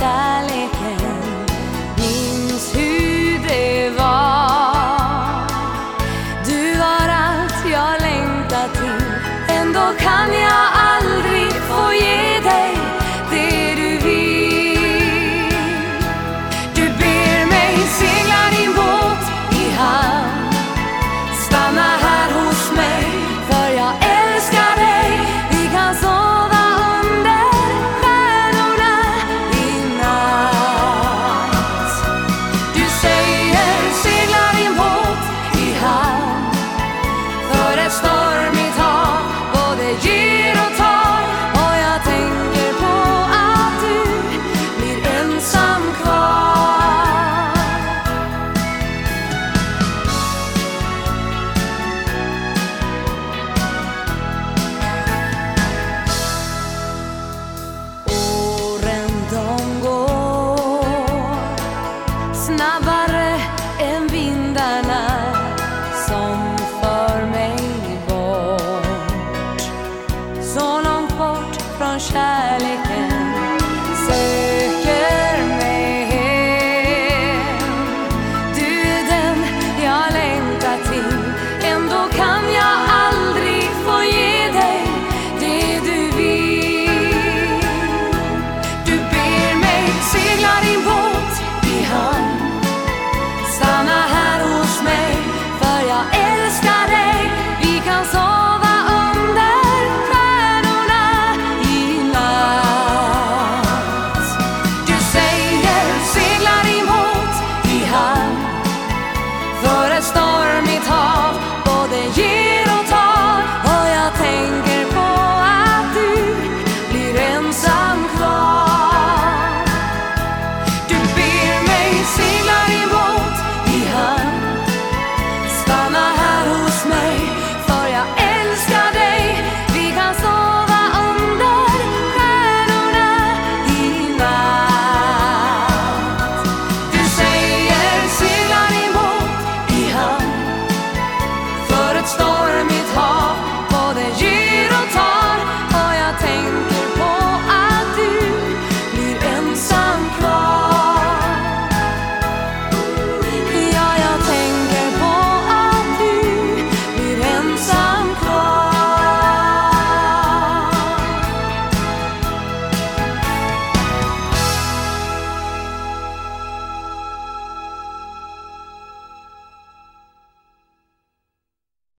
kärleken stormigt hav. Både ger och tar. Och jag tänker på att du blir ensam kvar. Åren de går snabbare än vindarna.